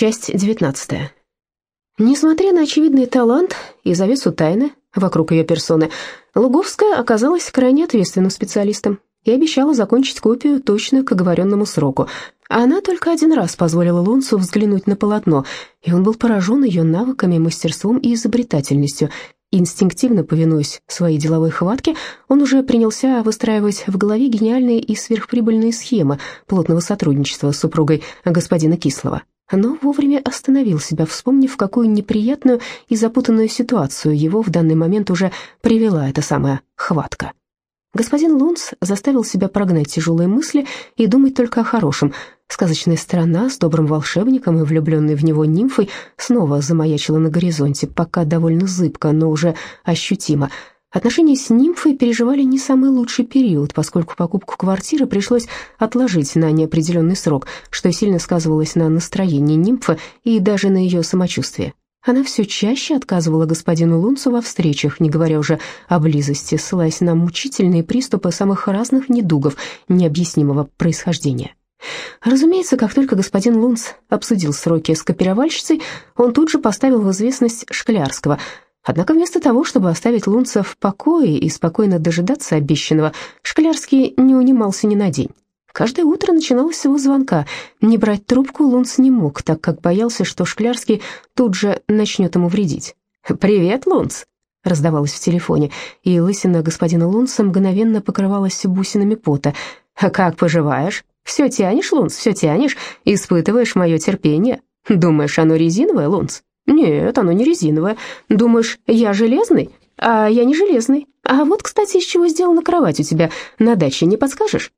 Часть 19. Несмотря на очевидный талант и завесу тайны вокруг ее персоны, Луговская оказалась крайне ответственным специалистом и обещала закончить копию точно к оговоренному сроку. Она только один раз позволила Лунцу взглянуть на полотно, и он был поражен ее навыками, мастерством и изобретательностью. Инстинктивно повинуясь своей деловой хватке, он уже принялся выстраивать в голове гениальные и сверхприбыльные схемы плотного сотрудничества с супругой господина Кислова но вовремя остановил себя, вспомнив, какую неприятную и запутанную ситуацию его в данный момент уже привела эта самая хватка. Господин Лунц заставил себя прогнать тяжелые мысли и думать только о хорошем. Сказочная страна с добрым волшебником и влюбленной в него нимфой снова замаячила на горизонте, пока довольно зыбко, но уже ощутимо – Отношения с нимфой переживали не самый лучший период, поскольку покупку квартиры пришлось отложить на неопределенный срок, что сильно сказывалось на настроении нимфы и даже на ее самочувствии. Она все чаще отказывала господину Лунцу во встречах, не говоря уже о близости, ссылаясь на мучительные приступы самых разных недугов необъяснимого происхождения. Разумеется, как только господин Лунц обсудил сроки с копировальщицей, он тут же поставил в известность Шклярского – Однако вместо того, чтобы оставить Лунца в покое и спокойно дожидаться обещанного, Шклярский не унимался ни на день. Каждое утро начиналось с его звонка. Не брать трубку Лунц не мог, так как боялся, что Шклярский тут же начнет ему вредить. «Привет, Лунц!» — раздавалось в телефоне, и лысина господина Лунца мгновенно покрывалась бусинами пота. «Как поживаешь? Все тянешь, Лунц, все тянешь? Испытываешь мое терпение? Думаешь, оно резиновое, Лунц?» «Нет, оно не резиновое. Думаешь, я железный? А я не железный. А вот, кстати, из чего сделана кровать у тебя на даче, не подскажешь?»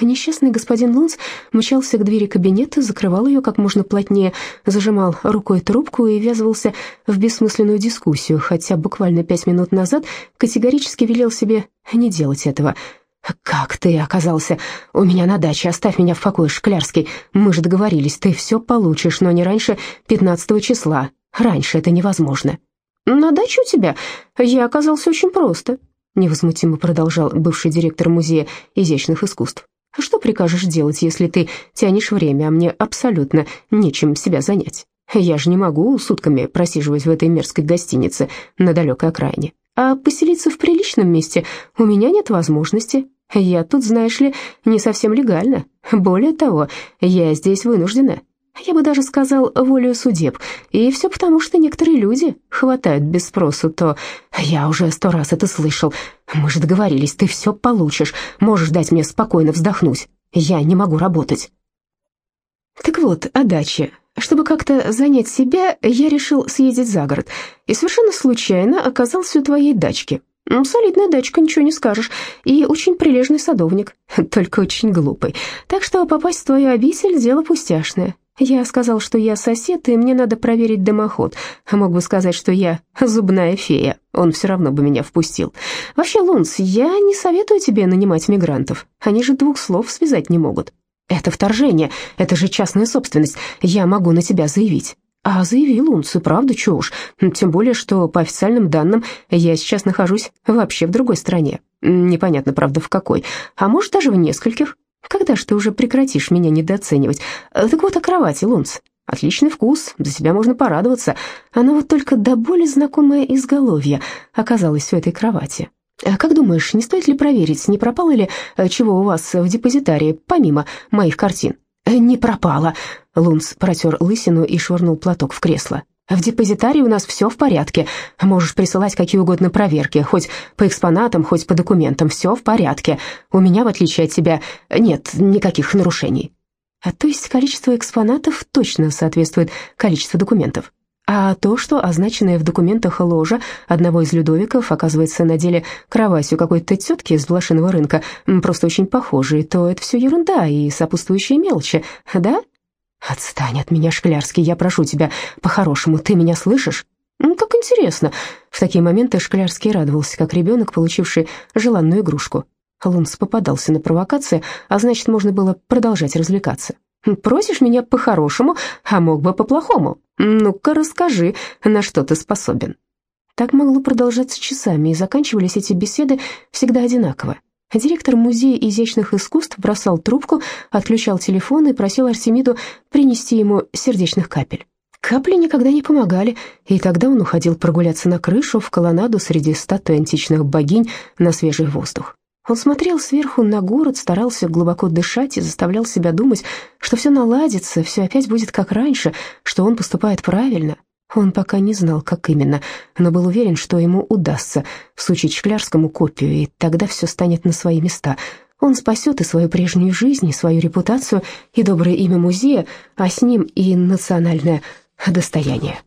Несчастный господин Лунс мчался к двери кабинета, закрывал ее как можно плотнее, зажимал рукой трубку и ввязывался в бессмысленную дискуссию, хотя буквально пять минут назад категорически велел себе не делать этого. «Как ты оказался у меня на даче? Оставь меня в покое, Шклярский. Мы же договорились, ты все получишь, но не раньше пятнадцатого числа. Раньше это невозможно. На даче у тебя я оказался очень просто, невозмутимо продолжал бывший директор музея изящных искусств. Что прикажешь делать, если ты тянешь время, а мне абсолютно нечем себя занять? Я же не могу сутками просиживать в этой мерзкой гостинице на далекой окраине. А поселиться в приличном месте у меня нет возможности. Я тут, знаешь ли, не совсем легально. Более того, я здесь вынуждена. Я бы даже сказал, волею судеб. И все потому, что некоторые люди хватают без спросу, то... Я уже сто раз это слышал. Мы же договорились, ты все получишь. Можешь дать мне спокойно вздохнуть. Я не могу работать. Так вот, о даче. Чтобы как-то занять себя, я решил съездить за город. И совершенно случайно оказался у твоей дачки. Солидная дачка, ничего не скажешь. И очень прилежный садовник, только очень глупый. Так что попасть в твою обитель – дело пустяшное. Я сказал, что я сосед, и мне надо проверить дымоход. Мог бы сказать, что я зубная фея, он все равно бы меня впустил. Вообще, Лунс, я не советую тебе нанимать мигрантов, они же двух слов связать не могут. Это вторжение, это же частная собственность, я могу на тебя заявить. А заявил Лунс, и правда, чего уж. Тем более, что по официальным данным я сейчас нахожусь вообще в другой стране. Непонятно, правда, в какой. А может, даже в нескольких. Когда ж ты уже прекратишь меня недооценивать? Э, так вот о кровати, Лунц. Отличный вкус, за себя можно порадоваться. Она вот только до боли знакомое изголовье оказалось в этой кровати. А как думаешь, не стоит ли проверить, не пропало ли э, чего у вас в депозитарии, помимо моих картин? Э, не пропало. Лунц протер лысину и швырнул платок в кресло. В депозитарии у нас все в порядке. Можешь присылать какие угодно проверки, хоть по экспонатам, хоть по документам. Все в порядке. У меня, в отличие от тебя, нет никаких нарушений. А то есть количество экспонатов точно соответствует количеству документов. А то, что означенное в документах ложа одного из Людовиков оказывается на деле кроватью какой-то тетки с блошиного рынка, просто очень похожей, то это все ерунда и сопутствующие мелочи, да? «Отстань от меня, Шклярский, я прошу тебя, по-хорошему, ты меня слышишь?» «Ну, как интересно». В такие моменты Шклярский радовался, как ребенок, получивший желанную игрушку. Лунс попадался на провокации, а значит, можно было продолжать развлекаться. «Просишь меня по-хорошему, а мог бы по-плохому. Ну-ка, расскажи, на что ты способен». Так могло продолжаться часами, и заканчивались эти беседы всегда одинаково. Директор Музея изящных искусств бросал трубку, отключал телефон и просил Артемиду принести ему сердечных капель. Капли никогда не помогали, и тогда он уходил прогуляться на крышу, в колоннаду среди статуй античных богинь на свежий воздух. Он смотрел сверху на город, старался глубоко дышать и заставлял себя думать, что все наладится, все опять будет как раньше, что он поступает правильно. Он пока не знал, как именно, но был уверен, что ему удастся всучить Шклярскому копию, и тогда все станет на свои места. Он спасет и свою прежнюю жизнь, и свою репутацию, и доброе имя музея, а с ним и национальное достояние.